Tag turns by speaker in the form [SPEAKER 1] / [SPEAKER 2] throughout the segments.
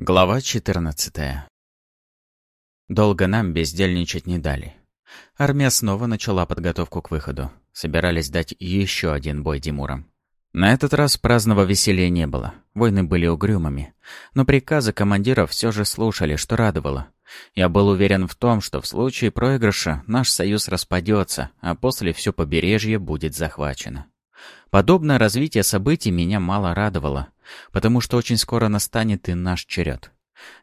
[SPEAKER 1] Глава 14 Долго нам бездельничать не дали. Армия снова начала подготовку к выходу. Собирались дать еще один бой Димурам. На этот раз праздного веселья не было. Войны были угрюмыми. Но приказы командиров все же слушали, что радовало. Я был уверен в том, что в случае проигрыша наш союз распадется, а после все побережье будет захвачено. Подобное развитие событий меня мало радовало, потому что очень скоро настанет и наш черед.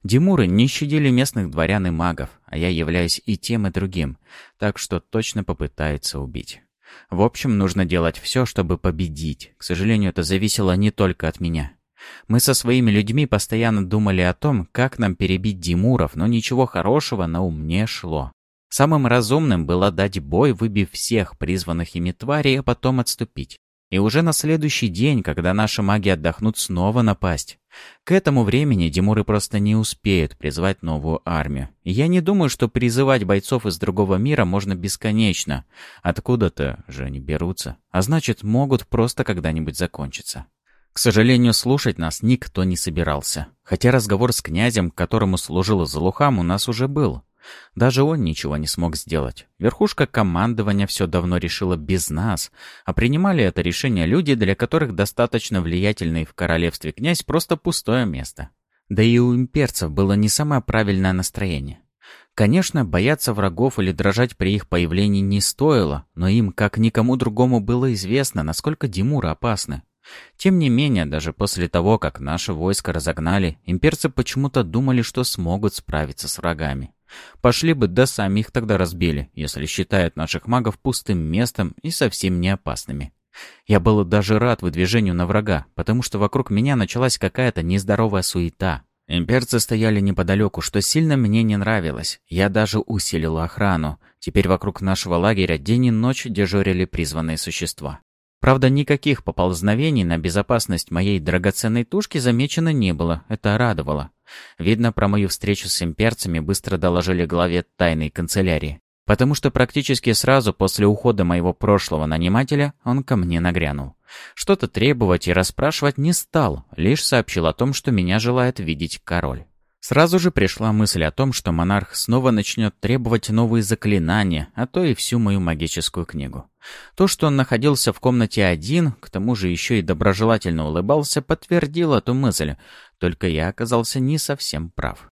[SPEAKER 1] Димуры не щадили местных дворян и магов, а я являюсь и тем, и другим, так что точно попытается убить. В общем, нужно делать все, чтобы победить. К сожалению, это зависело не только от меня. Мы со своими людьми постоянно думали о том, как нам перебить Димуров, но ничего хорошего на ум не шло. Самым разумным было дать бой, выбив всех призванных ими тварей, а потом отступить. И уже на следующий день, когда наши маги отдохнут, снова напасть. К этому времени Димуры просто не успеют призвать новую армию. Я не думаю, что призывать бойцов из другого мира можно бесконечно. Откуда-то же они берутся. А значит, могут просто когда-нибудь закончиться. К сожалению, слушать нас никто не собирался. Хотя разговор с князем, которому служил Залухам, у нас уже был. Даже он ничего не смог сделать. Верхушка командования все давно решила без нас, а принимали это решение люди, для которых достаточно влиятельный в королевстве князь просто пустое место. Да и у имперцев было не самое правильное настроение. Конечно, бояться врагов или дрожать при их появлении не стоило, но им, как никому другому, было известно, насколько Димуры опасны. Тем не менее, даже после того, как наше войско разогнали, имперцы почему-то думали, что смогут справиться с врагами. Пошли бы, да самих тогда разбили, если считают наших магов пустым местом и совсем не опасными. Я был даже рад выдвижению на врага, потому что вокруг меня началась какая-то нездоровая суета. Имперцы стояли неподалеку, что сильно мне не нравилось. Я даже усилил охрану. Теперь вокруг нашего лагеря день и ночь дежурили призванные существа. Правда, никаких поползновений на безопасность моей драгоценной тушки замечено не было, это радовало. Видно, про мою встречу с имперцами быстро доложили главе тайной канцелярии, потому что практически сразу после ухода моего прошлого нанимателя он ко мне нагрянул. Что-то требовать и расспрашивать не стал, лишь сообщил о том, что меня желает видеть король. Сразу же пришла мысль о том, что монарх снова начнет требовать новые заклинания, а то и всю мою магическую книгу. То, что он находился в комнате один, к тому же еще и доброжелательно улыбался, подтвердило эту мысль, только я оказался не совсем прав.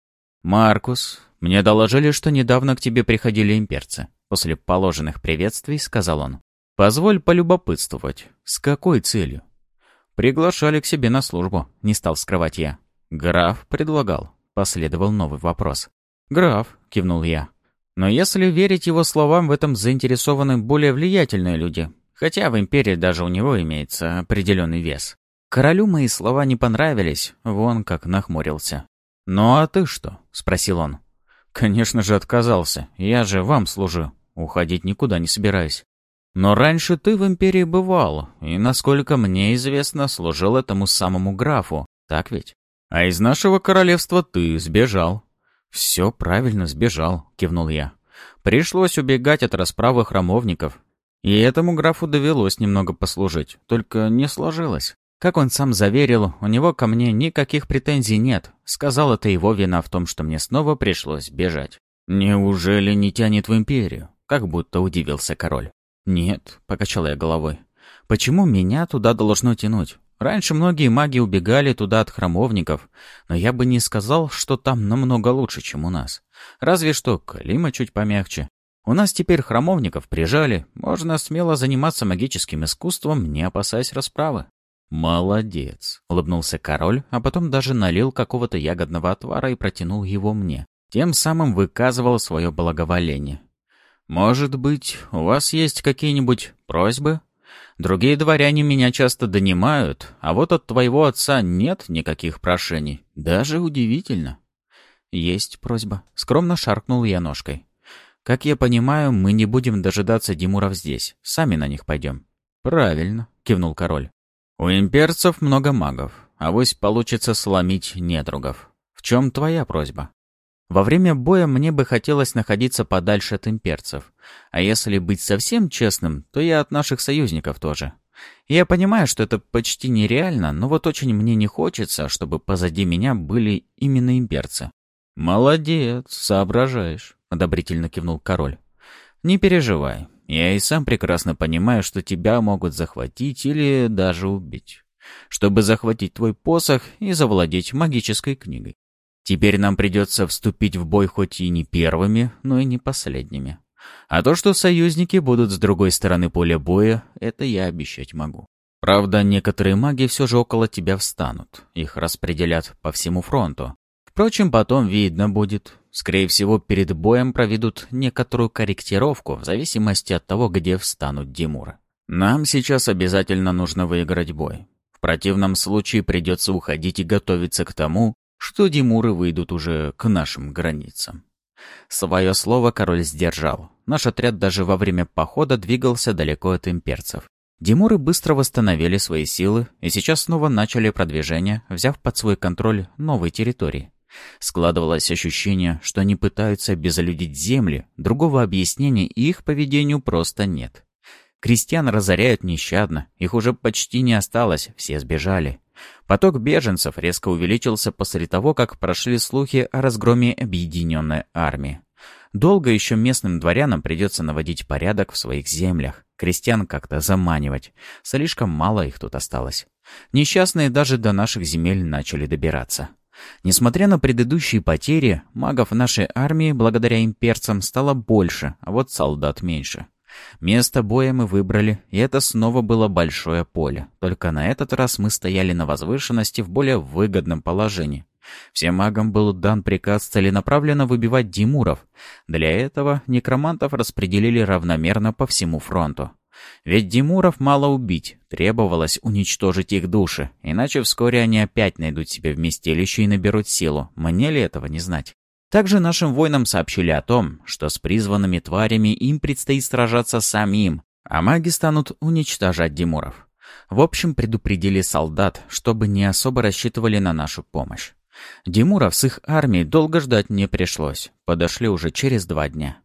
[SPEAKER 1] «Маркус, мне доложили, что недавно к тебе приходили имперцы», после положенных приветствий сказал он. «Позволь полюбопытствовать. С какой целью?» «Приглашали к себе на службу», — не стал скрывать я. «Граф предлагал». Последовал новый вопрос. «Граф», — кивнул я. «Но если верить его словам, в этом заинтересованы более влиятельные люди. Хотя в империи даже у него имеется определенный вес. Королю мои слова не понравились, вон как нахмурился. «Ну а ты что?» — спросил он. «Конечно же отказался. Я же вам служу. Уходить никуда не собираюсь. Но раньше ты в империи бывал, и, насколько мне известно, служил этому самому графу. Так ведь?» «А из нашего королевства ты сбежал». «Все правильно, сбежал», — кивнул я. «Пришлось убегать от расправы храмовников. И этому графу довелось немного послужить, только не сложилось. Как он сам заверил, у него ко мне никаких претензий нет. Сказал, это его вина в том, что мне снова пришлось бежать. «Неужели не тянет в империю?» Как будто удивился король. «Нет», — покачал я головой. «Почему меня туда должно тянуть? Раньше многие маги убегали туда от храмовников, но я бы не сказал, что там намного лучше, чем у нас. Разве что Калима чуть помягче. У нас теперь храмовников прижали, можно смело заниматься магическим искусством, не опасаясь расправы. «Молодец», — улыбнулся король, а потом даже налил какого-то ягодного отвара и протянул его мне. Тем самым выказывал свое благоволение. «Может быть, у вас есть какие-нибудь просьбы?» Другие дворяне меня часто донимают, а вот от твоего отца нет никаких прошений. Даже удивительно. Есть просьба. Скромно шаркнул я ножкой. Как я понимаю, мы не будем дожидаться Димуров здесь. Сами на них пойдем. Правильно, кивнул король. У имперцев много магов, а вось получится сломить недругов. В чем твоя просьба? Во время боя мне бы хотелось находиться подальше от имперцев. А если быть совсем честным, то я от наших союзников тоже. Я понимаю, что это почти нереально, но вот очень мне не хочется, чтобы позади меня были именно имперцы. «Молодец, соображаешь», — одобрительно кивнул король. «Не переживай, я и сам прекрасно понимаю, что тебя могут захватить или даже убить, чтобы захватить твой посох и завладеть магической книгой. Теперь нам придется вступить в бой хоть и не первыми, но и не последними. А то, что союзники будут с другой стороны поля боя, это я обещать могу. Правда, некоторые маги все же около тебя встанут. Их распределят по всему фронту. Впрочем, потом видно будет. Скорее всего, перед боем проведут некоторую корректировку в зависимости от того, где встанут Димуры. Нам сейчас обязательно нужно выиграть бой. В противном случае придется уходить и готовиться к тому, что Димуры выйдут уже к нашим границам. Свое слово король сдержал. Наш отряд даже во время похода двигался далеко от имперцев. Димуры быстро восстановили свои силы и сейчас снова начали продвижение, взяв под свой контроль новые территории. Складывалось ощущение, что они пытаются обезлюдить земли, другого объяснения их поведению просто нет. Крестьян разоряют нещадно, их уже почти не осталось, все сбежали. Поток беженцев резко увеличился после того, как прошли слухи о разгроме объединенной армии. Долго еще местным дворянам придется наводить порядок в своих землях, крестьян как-то заманивать. Слишком мало их тут осталось. Несчастные даже до наших земель начали добираться. Несмотря на предыдущие потери, магов нашей армии благодаря имперцам стало больше, а вот солдат меньше. Место боя мы выбрали, и это снова было большое поле. Только на этот раз мы стояли на возвышенности в более выгодном положении. Всем магам был дан приказ целенаправленно выбивать Димуров. Для этого некромантов распределили равномерно по всему фронту. Ведь Димуров мало убить, требовалось уничтожить их души, иначе вскоре они опять найдут себе вместилище и наберут силу. Мне ли этого не знать? Также нашим воинам сообщили о том, что с призванными тварями им предстоит сражаться самим, а маги станут уничтожать Димуров. В общем, предупредили солдат, чтобы не особо рассчитывали на нашу помощь. Димуров с их армией долго ждать не пришлось, подошли уже через два дня.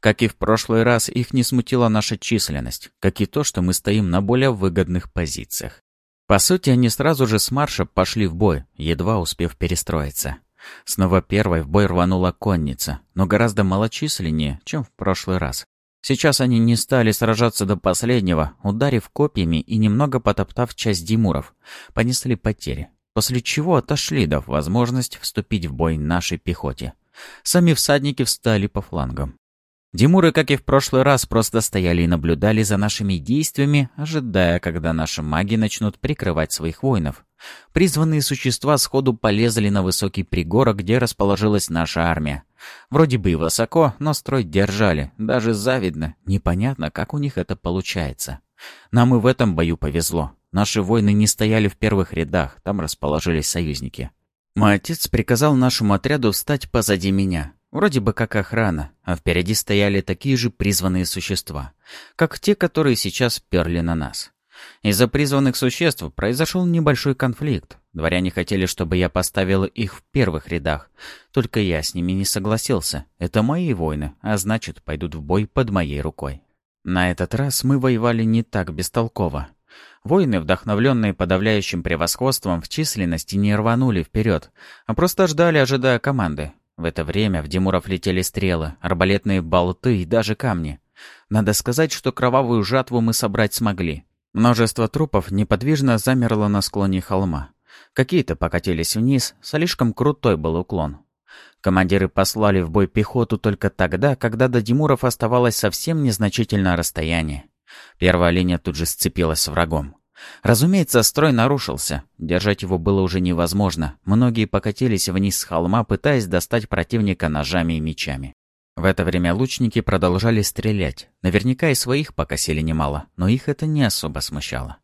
[SPEAKER 1] Как и в прошлый раз, их не смутила наша численность, как и то, что мы стоим на более выгодных позициях. По сути, они сразу же с марша пошли в бой, едва успев перестроиться. Снова первой в бой рванула конница, но гораздо малочисленнее, чем в прошлый раз. Сейчас они не стали сражаться до последнего, ударив копьями и немного потоптав часть Димуров. Понесли потери, после чего отошли, дав возможность вступить в бой нашей пехоте. Сами всадники встали по флангам. Димуры, как и в прошлый раз, просто стояли и наблюдали за нашими действиями, ожидая, когда наши маги начнут прикрывать своих воинов. Призванные существа сходу полезли на высокий пригорок, где расположилась наша армия. Вроде бы и высоко, но строй держали, даже завидно. Непонятно, как у них это получается. Нам и в этом бою повезло. Наши воины не стояли в первых рядах, там расположились союзники. Мой отец приказал нашему отряду встать позади меня. Вроде бы как охрана, а впереди стояли такие же призванные существа, как те, которые сейчас перли на нас. Из-за призванных существ произошел небольшой конфликт. Дворяне хотели, чтобы я поставил их в первых рядах. Только я с ними не согласился. Это мои войны, а значит, пойдут в бой под моей рукой. На этот раз мы воевали не так бестолково. Воины, вдохновленные подавляющим превосходством в численности, не рванули вперед, а просто ждали, ожидая команды. В это время в Димуров летели стрелы, арбалетные болты и даже камни. Надо сказать, что кровавую жатву мы собрать смогли. Множество трупов неподвижно замерло на склоне холма. Какие-то покатились вниз, слишком крутой был уклон. Командиры послали в бой пехоту только тогда, когда до Димуров оставалось совсем незначительное расстояние. Первая линия тут же сцепилась с врагом. Разумеется, строй нарушился. Держать его было уже невозможно. Многие покатились вниз с холма, пытаясь достать противника ножами и мечами. В это время лучники продолжали стрелять. Наверняка и своих покосили немало, но их это не особо смущало.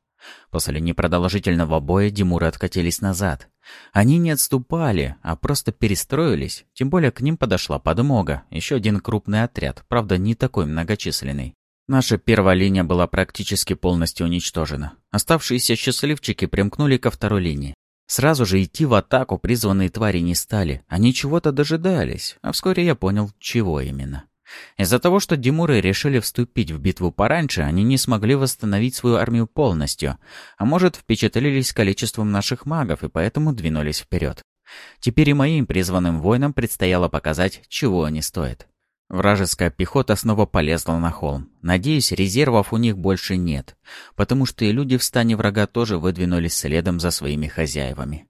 [SPEAKER 1] После непродолжительного боя Димуры откатились назад. Они не отступали, а просто перестроились, тем более к ним подошла подмога, еще один крупный отряд, правда не такой многочисленный. Наша первая линия была практически полностью уничтожена. Оставшиеся счастливчики примкнули ко второй линии. Сразу же идти в атаку призванные твари не стали. Они чего-то дожидались, а вскоре я понял, чего именно. Из-за того, что Димуры решили вступить в битву пораньше, они не смогли восстановить свою армию полностью, а может, впечатлились количеством наших магов и поэтому двинулись вперед. Теперь и моим призванным воинам предстояло показать, чего они стоят. Вражеская пехота снова полезла на холм. Надеюсь, резервов у них больше нет, потому что и люди в стане врага тоже выдвинулись следом за своими хозяевами.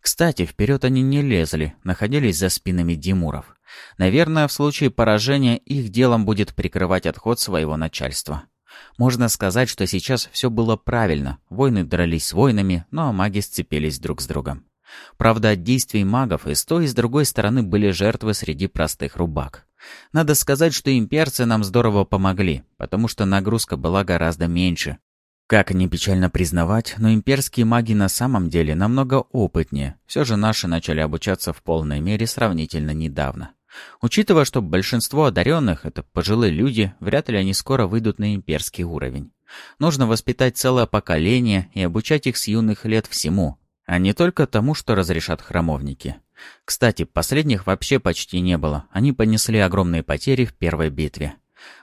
[SPEAKER 1] Кстати, вперед они не лезли, находились за спинами Димуров. Наверное, в случае поражения их делом будет прикрывать отход своего начальства. Можно сказать, что сейчас все было правильно. Воины дрались с воинами, но маги сцепились друг с другом. Правда, от действий магов и с той, и с другой стороны были жертвы среди простых рубак. Надо сказать, что имперцы нам здорово помогли, потому что нагрузка была гораздо меньше. Как ни печально признавать, но имперские маги на самом деле намного опытнее. Все же наши начали обучаться в полной мере сравнительно недавно. Учитывая, что большинство одаренных — это пожилые люди, вряд ли они скоро выйдут на имперский уровень. Нужно воспитать целое поколение и обучать их с юных лет всему, а не только тому, что разрешат храмовники. Кстати, последних вообще почти не было, они понесли огромные потери в первой битве.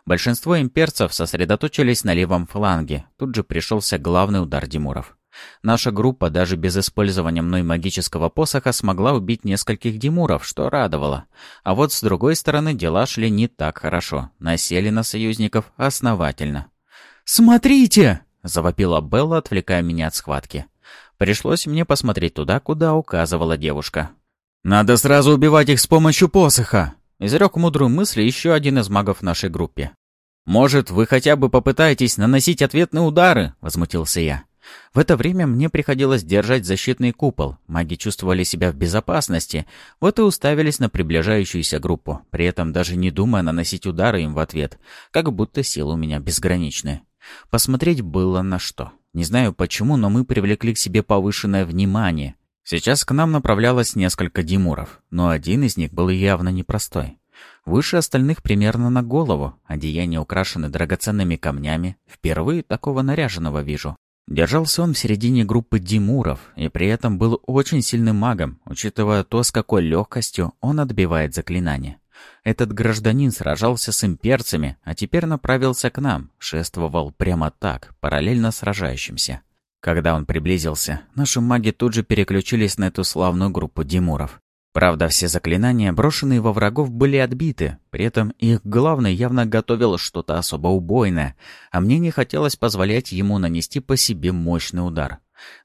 [SPEAKER 1] Большинство имперцев сосредоточились на левом фланге, тут же пришелся главный удар Димуров. Наша группа даже без использования мной магического посоха смогла убить нескольких Димуров, что радовало. А вот с другой стороны дела шли не так хорошо, насели на союзников основательно. «Смотрите!» — завопила Белла, отвлекая меня от схватки. Пришлось мне посмотреть туда, куда указывала девушка. «Надо сразу убивать их с помощью посоха!» Изрек мудрую мысль еще один из магов в нашей группе. «Может, вы хотя бы попытаетесь наносить ответные удары?» — возмутился я. В это время мне приходилось держать защитный купол. Маги чувствовали себя в безопасности, вот и уставились на приближающуюся группу, при этом даже не думая наносить удары им в ответ, как будто силы у меня безграничные. Посмотреть было на что. Не знаю почему, но мы привлекли к себе повышенное внимание. Сейчас к нам направлялось несколько Димуров, но один из них был явно непростой. Выше остальных примерно на голову, одеяния украшены драгоценными камнями. Впервые такого наряженного вижу. Держался он в середине группы Димуров и при этом был очень сильным магом, учитывая то, с какой легкостью он отбивает заклинания. Этот гражданин сражался с имперцами, а теперь направился к нам, шествовал прямо так, параллельно сражающимся. Когда он приблизился, наши маги тут же переключились на эту славную группу Димуров. Правда, все заклинания, брошенные во врагов, были отбиты, при этом их главный явно готовил что-то особо убойное, а мне не хотелось позволять ему нанести по себе мощный удар.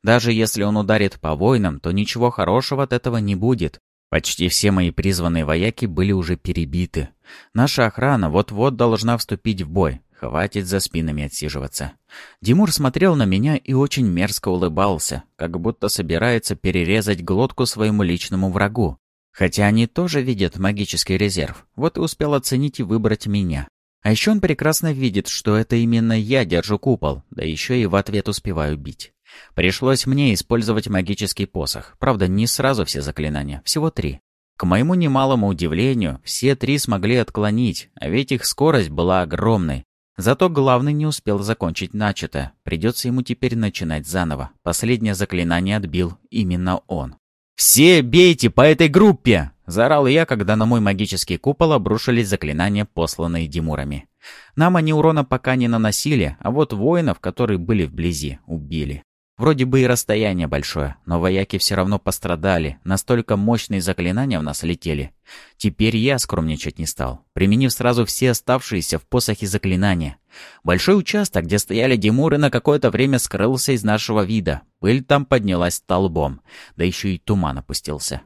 [SPEAKER 1] Даже если он ударит по воинам, то ничего хорошего от этого не будет. Почти все мои призванные вояки были уже перебиты. Наша охрана вот-вот должна вступить в бой, Хватит за спинами отсиживаться. Димур смотрел на меня и очень мерзко улыбался, как будто собирается перерезать глотку своему личному врагу. Хотя они тоже видят магический резерв, вот и успел оценить и выбрать меня. А еще он прекрасно видит, что это именно я держу купол, да еще и в ответ успеваю бить. Пришлось мне использовать магический посох, правда, не сразу все заклинания, всего три. К моему немалому удивлению, все три смогли отклонить, а ведь их скорость была огромной, Зато главный не успел закончить начатое. Придется ему теперь начинать заново. Последнее заклинание отбил именно он. «Все бейте по этой группе!» — заорал я, когда на мой магический купол обрушились заклинания, посланные Димурами. Нам они урона пока не наносили, а вот воинов, которые были вблизи, убили. Вроде бы и расстояние большое, но вояки все равно пострадали, настолько мощные заклинания в нас летели. Теперь я скромничать не стал, применив сразу все оставшиеся в посохе заклинания. Большой участок, где стояли Димуры, на какое-то время скрылся из нашего вида. Пыль там поднялась столбом, да еще и туман опустился.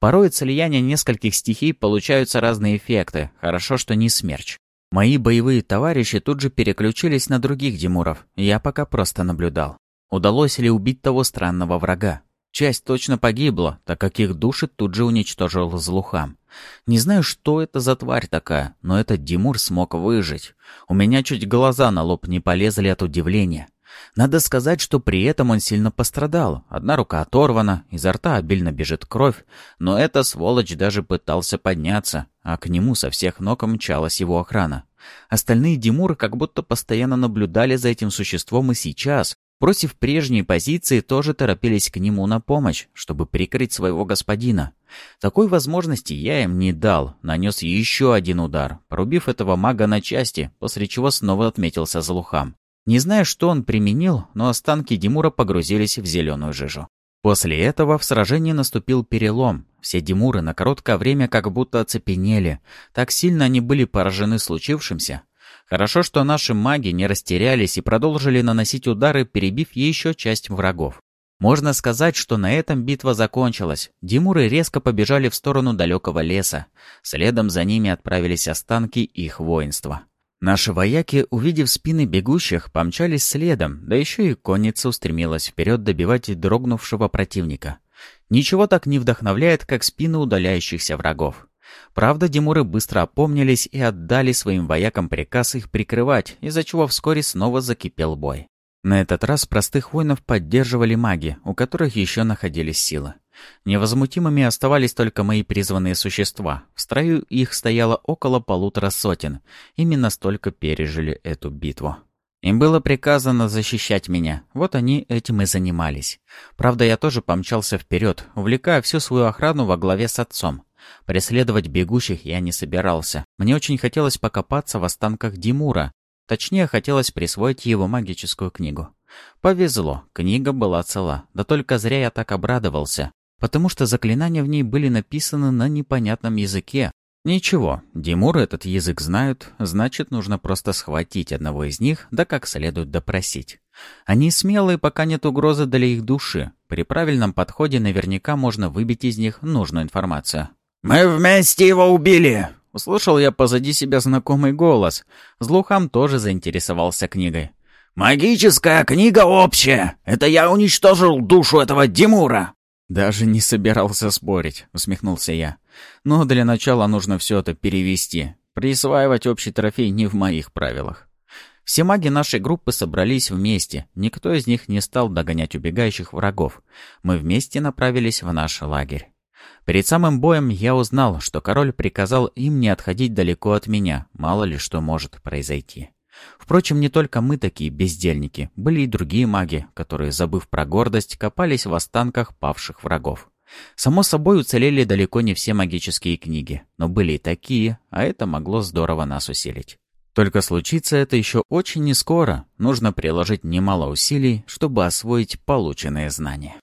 [SPEAKER 1] Порой от слияния нескольких стихий получаются разные эффекты, хорошо, что не смерч. Мои боевые товарищи тут же переключились на других Димуров, я пока просто наблюдал. Удалось ли убить того странного врага? Часть точно погибла, так как их души тут же уничтожил Злухам. Не знаю, что это за тварь такая, но этот Димур смог выжить. У меня чуть глаза на лоб не полезли от удивления. Надо сказать, что при этом он сильно пострадал. Одна рука оторвана, изо рта обильно бежит кровь, но эта сволочь даже пытался подняться, а к нему со всех ног мчалась его охрана. Остальные Димуры как будто постоянно наблюдали за этим существом и сейчас, бросив прежние позиции, тоже торопились к нему на помощь, чтобы прикрыть своего господина. Такой возможности я им не дал, нанес еще один удар, порубив этого мага на части, после чего снова отметился Залухам. Не знаю, что он применил, но останки Димура погрузились в зеленую жижу. После этого в сражении наступил перелом. Все Димуры на короткое время как будто оцепенели. Так сильно они были поражены случившимся. Хорошо, что наши маги не растерялись и продолжили наносить удары, перебив еще часть врагов. Можно сказать, что на этом битва закончилась. Димуры резко побежали в сторону далекого леса. Следом за ними отправились останки их воинства. Наши вояки, увидев спины бегущих, помчались следом, да еще и конница устремилась вперед добивать дрогнувшего противника. Ничего так не вдохновляет, как спины удаляющихся врагов. Правда, Димуры быстро опомнились и отдали своим воякам приказ их прикрывать, из-за чего вскоре снова закипел бой. На этот раз простых воинов поддерживали маги, у которых еще находились силы. Невозмутимыми оставались только мои призванные существа. В строю их стояло около полутора сотен. Именно столько пережили эту битву. Им было приказано защищать меня. Вот они этим и занимались. Правда, я тоже помчался вперед, увлекая всю свою охрану во главе с отцом. Преследовать бегущих я не собирался. Мне очень хотелось покопаться в останках Димура. Точнее, хотелось присвоить его магическую книгу. Повезло, книга была цела. Да только зря я так обрадовался потому что заклинания в ней были написаны на непонятном языке. Ничего, Димур этот язык знают, значит, нужно просто схватить одного из них, да как следует допросить. Они смелые, пока нет угрозы для их души. При правильном подходе наверняка можно выбить из них нужную информацию.
[SPEAKER 2] «Мы вместе его убили!»
[SPEAKER 1] Услышал я позади себя знакомый голос. Злухам тоже заинтересовался книгой.
[SPEAKER 2] «Магическая книга общая! Это я уничтожил душу этого Димура!»
[SPEAKER 1] «Даже не собирался спорить», — усмехнулся я. «Но для начала нужно все это перевести. Присваивать общий трофей не в моих правилах». Все маги нашей группы собрались вместе. Никто из них не стал догонять убегающих врагов. Мы вместе направились в наш лагерь. Перед самым боем я узнал, что король приказал им не отходить далеко от меня, мало ли что может произойти. Впрочем, не только мы такие бездельники, были и другие маги, которые, забыв про гордость, копались в останках павших врагов. Само собой, уцелели далеко не все магические книги, но были и такие, а это могло здорово нас усилить. Только случится это еще очень нескоро, нужно приложить немало усилий, чтобы освоить полученные знания.